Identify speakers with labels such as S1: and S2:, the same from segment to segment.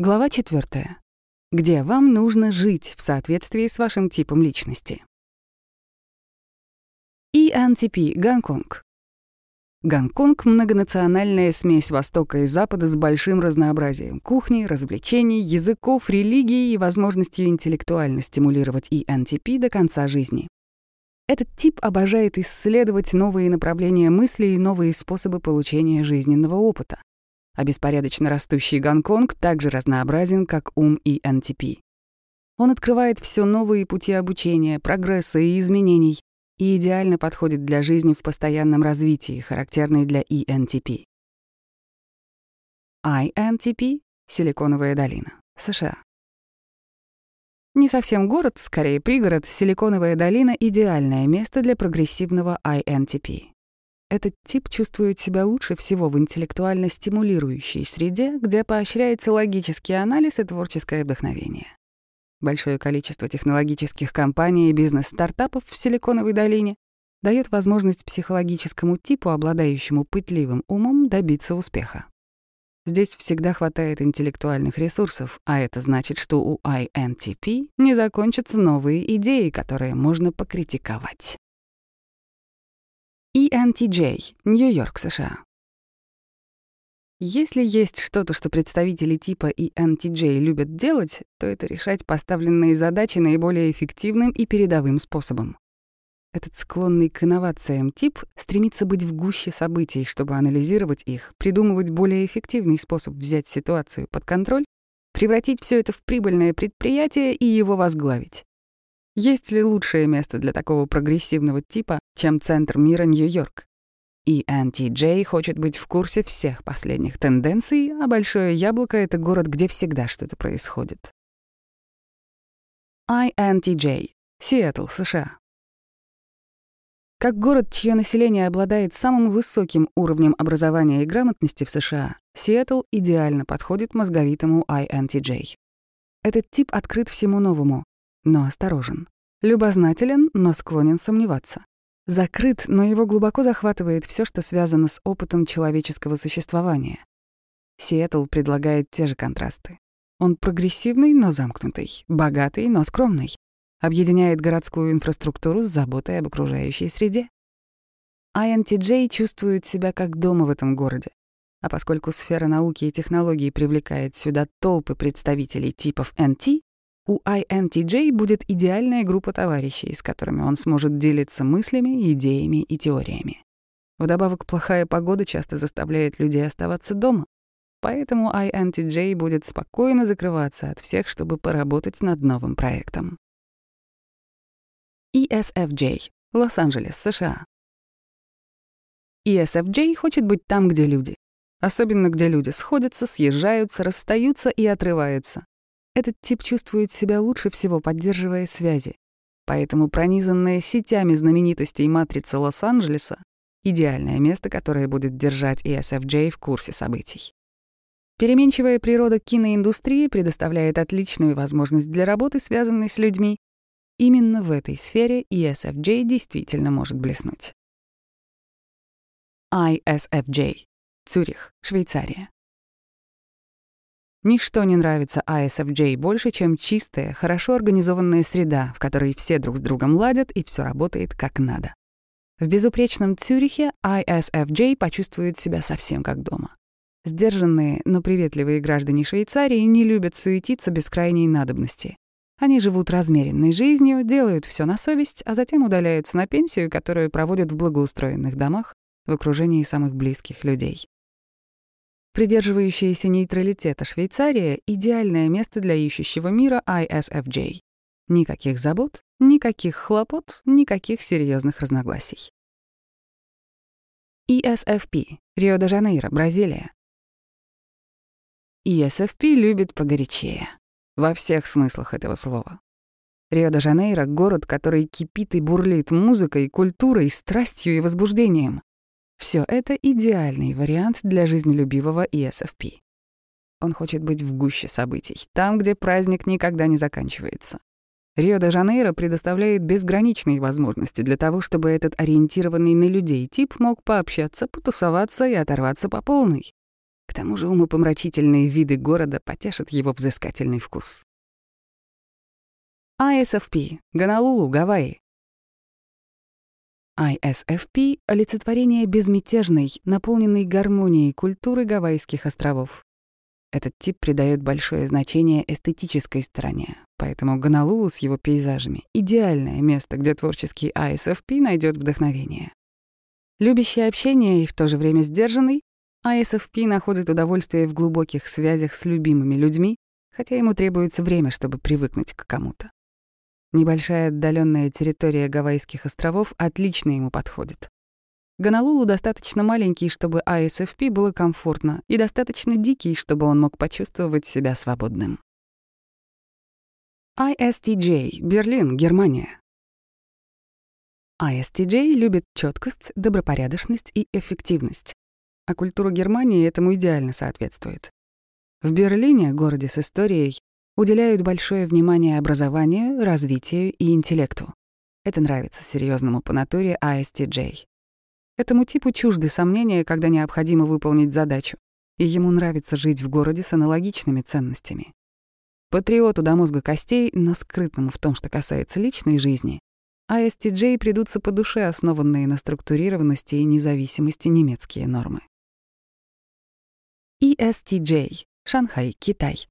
S1: Глава 4. Где вам нужно жить в соответствии с вашим типом личности. ENTP Гонконг. Гонконг — многонациональная смесь Востока и Запада с большим разнообразием кухни, развлечений, языков, религий и возможностью интеллектуально стимулировать ENTP до конца жизни. Этот тип обожает исследовать новые направления мысли и новые способы получения жизненного опыта а беспорядочно растущий Гонконг также разнообразен, как ум и НТП. Он открывает все новые пути обучения, прогресса и изменений и идеально подходит для жизни в постоянном развитии, характерной для ENTP. INTP — Силиконовая долина, США. Не совсем город, скорее пригород, Силиконовая долина — идеальное место для прогрессивного INTP. Этот тип чувствует себя лучше всего в интеллектуально стимулирующей среде, где поощряется логический анализ и творческое вдохновение. Большое количество технологических компаний и бизнес-стартапов в Силиконовой долине дает возможность психологическому типу, обладающему пытливым умом, добиться успеха. Здесь всегда хватает интеллектуальных ресурсов, а это значит, что у INTP не закончатся новые идеи, которые можно покритиковать. ENTJ, Нью-Йорк, США. Если есть что-то, что представители типа ENTJ любят делать, то это решать поставленные задачи наиболее эффективным и передовым способом. Этот склонный к инновациям тип стремится быть в гуще событий, чтобы анализировать их, придумывать более эффективный способ взять ситуацию под контроль, превратить все это в прибыльное предприятие и его возглавить. Есть ли лучшее место для такого прогрессивного типа, чем центр мира Нью-Йорк? И NTJ хочет быть в курсе всех последних тенденций, а Большое Яблоко — это город, где всегда что-то происходит. INTJ — Сиэтл, США. Как город, чье население обладает самым высоким уровнем образования и грамотности в США, Сиэтл идеально подходит мозговитому INTJ. Этот тип открыт всему новому, но осторожен. Любознателен, но склонен сомневаться. Закрыт, но его глубоко захватывает все, что связано с опытом человеческого существования. Сиэтл предлагает те же контрасты. Он прогрессивный, но замкнутый, богатый, но скромный, объединяет городскую инфраструктуру с заботой об окружающей среде. INTJ чувствует себя как дома в этом городе. А поскольку сфера науки и технологий привлекает сюда толпы представителей типов NT, у INTJ будет идеальная группа товарищей, с которыми он сможет делиться мыслями, идеями и теориями. Вдобавок, плохая погода часто заставляет людей оставаться дома, поэтому INTJ будет спокойно закрываться от всех, чтобы поработать над новым проектом. ESFJ, Лос-Анджелес, США. ESFJ хочет быть там, где люди. Особенно, где люди сходятся, съезжаются, расстаются и отрываются. Этот тип чувствует себя лучше всего, поддерживая связи. Поэтому пронизанная сетями знаменитостей матрица Лос-Анджелеса — идеальное место, которое будет держать ESFJ в курсе событий. Переменчивая природа киноиндустрии предоставляет отличную возможность для работы, связанной с людьми. Именно в этой сфере ESFJ действительно может блеснуть. ISFJ. Цюрих, Швейцария. Ничто не нравится ISFJ больше, чем чистая, хорошо организованная среда, в которой все друг с другом ладят и все работает как надо. В безупречном Цюрихе ISFJ почувствует себя совсем как дома. Сдержанные, но приветливые граждане Швейцарии не любят суетиться без крайней надобности. Они живут размеренной жизнью, делают все на совесть, а затем удаляются на пенсию, которую проводят в благоустроенных домах в окружении самых близких людей. Придерживающаяся нейтралитета Швейцария — идеальное место для ищущего мира ISFJ. Никаких забот, никаких хлопот, никаких серьезных разногласий. ESFP, Рио-де-Жанейро, Бразилия. ESFP любит погорячее. Во всех смыслах этого слова. Рио-де-Жанейро — город, который кипит и бурлит музыкой, культурой, страстью и возбуждением. Все это идеальный вариант для жизнелюбивого ESFP. Он хочет быть в гуще событий, там, где праздник никогда не заканчивается. Рио-де-Жанейро предоставляет безграничные возможности для того, чтобы этот ориентированный на людей тип мог пообщаться, потусоваться и оторваться по полной. К тому же умопомрачительные виды города потешат его взыскательный вкус. ISFP, Гонолулу, Гавайи. ISFP — олицетворение безмятежной, наполненной гармонией культуры Гавайских островов. Этот тип придает большое значение эстетической стороне, поэтому Гонолулу с его пейзажами — идеальное место, где творческий ISFP найдет вдохновение. Любящий общение и в то же время сдержанный, ISFP находит удовольствие в глубоких связях с любимыми людьми, хотя ему требуется время, чтобы привыкнуть к кому-то. Небольшая отдаленная территория Гавайских островов отлично ему подходит. Гонолулу достаточно маленький, чтобы ISFP было комфортно, и достаточно дикий, чтобы он мог почувствовать себя свободным. ISTJ, Берлин, Германия. ISTJ любит четкость, добропорядочность и эффективность, а культура Германии этому идеально соответствует. В Берлине, городе с историей, уделяют большое внимание образованию, развитию и интеллекту. Это нравится серьезному по натуре ISTJ. Этому типу чужды сомнения, когда необходимо выполнить задачу, и ему нравится жить в городе с аналогичными ценностями. Патриоту до мозга костей, но скрытному в том, что касается личной жизни, ISTJ придутся по душе основанные на структурированности и независимости немецкие нормы. ESTJ — Шанхай, Китай.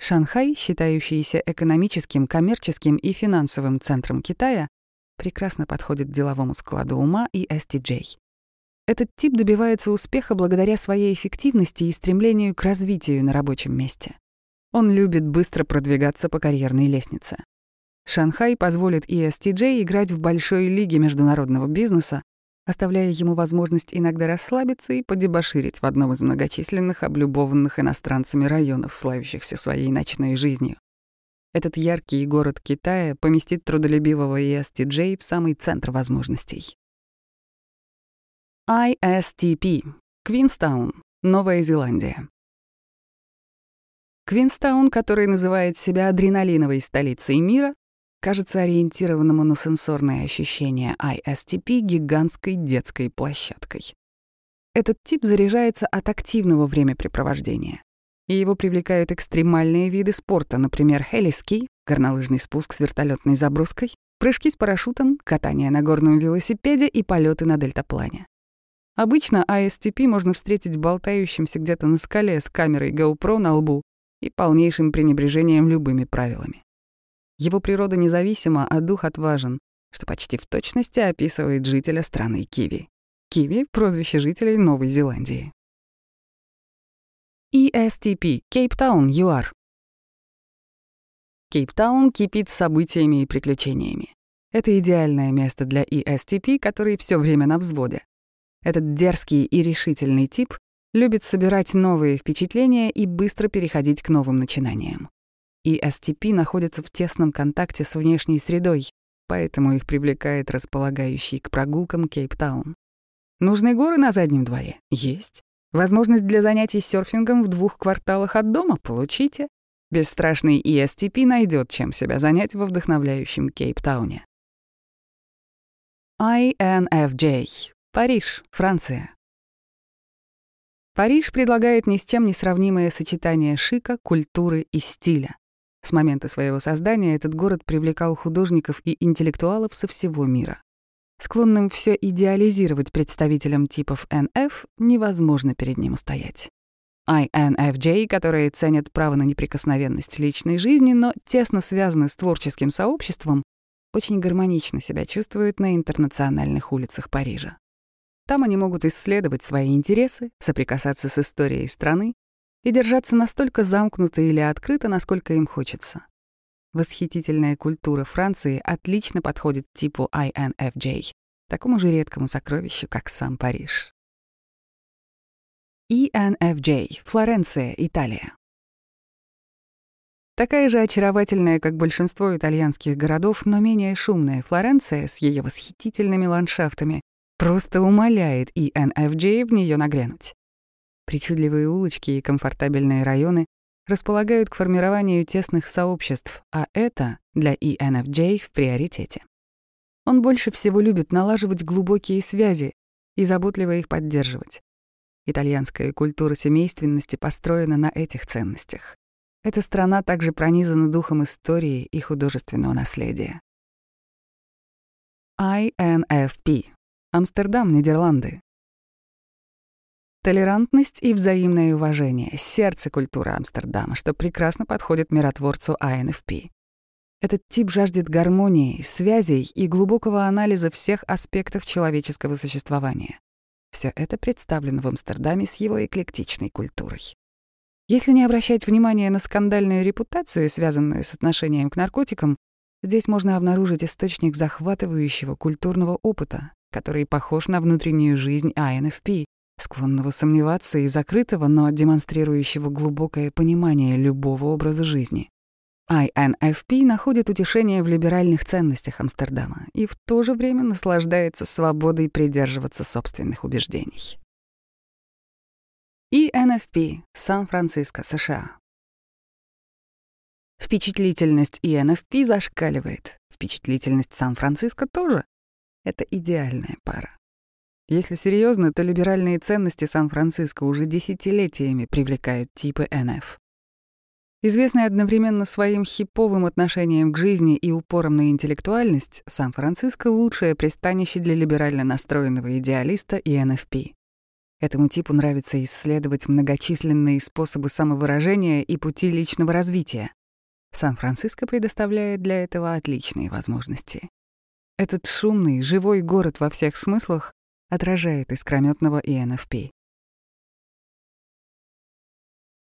S1: Шанхай, считающийся экономическим, коммерческим и финансовым центром Китая, прекрасно подходит деловому складу ума и STJ. Этот тип добивается успеха благодаря своей эффективности и стремлению к развитию на рабочем месте. Он любит быстро продвигаться по карьерной лестнице. Шанхай позволит ESTJ играть в большой лиге международного бизнеса, оставляя ему возможность иногда расслабиться и подебоширить в одном из многочисленных облюбованных иностранцами районов, славящихся своей ночной жизнью. Этот яркий город Китая поместит трудолюбивого ESTJ в самый центр возможностей. ISTP — Квинстаун, Новая Зеландия. Квинстаун, который называет себя адреналиновой столицей мира, кажется ориентированному на сенсорные ощущения ISTP гигантской детской площадкой. Этот тип заряжается от активного времяпрепровождения, и его привлекают экстремальные виды спорта, например, хелиски, горнолыжный спуск с вертолетной заброской, прыжки с парашютом, катание на горном велосипеде и полеты на дельтаплане. Обычно ISTP можно встретить болтающимся где-то на скале с камерой GoPro на лбу и полнейшим пренебрежением любыми правилами. Его природа независима, а дух отважен, что почти в точности описывает жителя страны Киви. Киви — прозвище жителей Новой Зеландии. ESTP — Кейптаун, ЮАР. Кейптаун кипит событиями и приключениями. Это идеальное место для ESTP, который все время на взводе. Этот дерзкий и решительный тип любит собирать новые впечатления и быстро переходить к новым начинаниям и STP находятся в тесном контакте с внешней средой, поэтому их привлекает располагающий к прогулкам Кейптаун. Нужные горы на заднем дворе? Есть. Возможность для занятий серфингом в двух кварталах от дома? Получите. Бесстрашный ESTP найдет, чем себя занять во вдохновляющем Кейптауне. INFJ. Париж, Франция. Париж предлагает ни с чем не сравнимое сочетание шика, культуры и стиля. С момента своего создания этот город привлекал художников и интеллектуалов со всего мира. Склонным все идеализировать представителям типов NF невозможно перед ним устоять. INFJ, которые ценят право на неприкосновенность личной жизни, но тесно связаны с творческим сообществом, очень гармонично себя чувствуют на интернациональных улицах Парижа. Там они могут исследовать свои интересы, соприкасаться с историей страны и держаться настолько замкнуто или открыто, насколько им хочется. Восхитительная культура Франции отлично подходит типу INFJ, такому же редкому сокровищу, как сам Париж. ENFJ, Флоренция, Италия. Такая же очаровательная, как большинство итальянских городов, но менее шумная Флоренция с ее восхитительными ландшафтами просто умоляет ENFJ в нее нагрянуть. Причудливые улочки и комфортабельные районы располагают к формированию тесных сообществ, а это для ENFJ в приоритете. Он больше всего любит налаживать глубокие связи и заботливо их поддерживать. Итальянская культура семейственности построена на этих ценностях. Эта страна также пронизана духом истории и художественного наследия. INFP. Амстердам, Нидерланды. Толерантность и взаимное уважение — сердце культуры Амстердама, что прекрасно подходит миротворцу INFP. Этот тип жаждет гармонии, связей и глубокого анализа всех аспектов человеческого существования. Все это представлено в Амстердаме с его эклектичной культурой. Если не обращать внимания на скандальную репутацию, связанную с отношением к наркотикам, Здесь можно обнаружить источник захватывающего культурного опыта, который похож на внутреннюю жизнь INFP, склонного сомневаться и закрытого, но демонстрирующего глубокое понимание любого образа жизни. INFP находит утешение в либеральных ценностях Амстердама и в то же время наслаждается свободой придерживаться собственных убеждений. ENFP, Сан-Франциско, США. Впечатлительность ENFP зашкаливает. Впечатлительность Сан-Франциско тоже. Это идеальная пара. Если серьезно, то либеральные ценности Сан-Франциско уже десятилетиями привлекают типы НФ. Известный одновременно своим хиповым отношением к жизни и упором на интеллектуальность, Сан-Франциско — лучшее пристанище для либерально настроенного идеалиста и НФП. Этому типу нравится исследовать многочисленные способы самовыражения и пути личного развития. Сан-Франциско предоставляет для этого отличные возможности. Этот шумный, живой город во всех смыслах отражает искрометного ИНФП.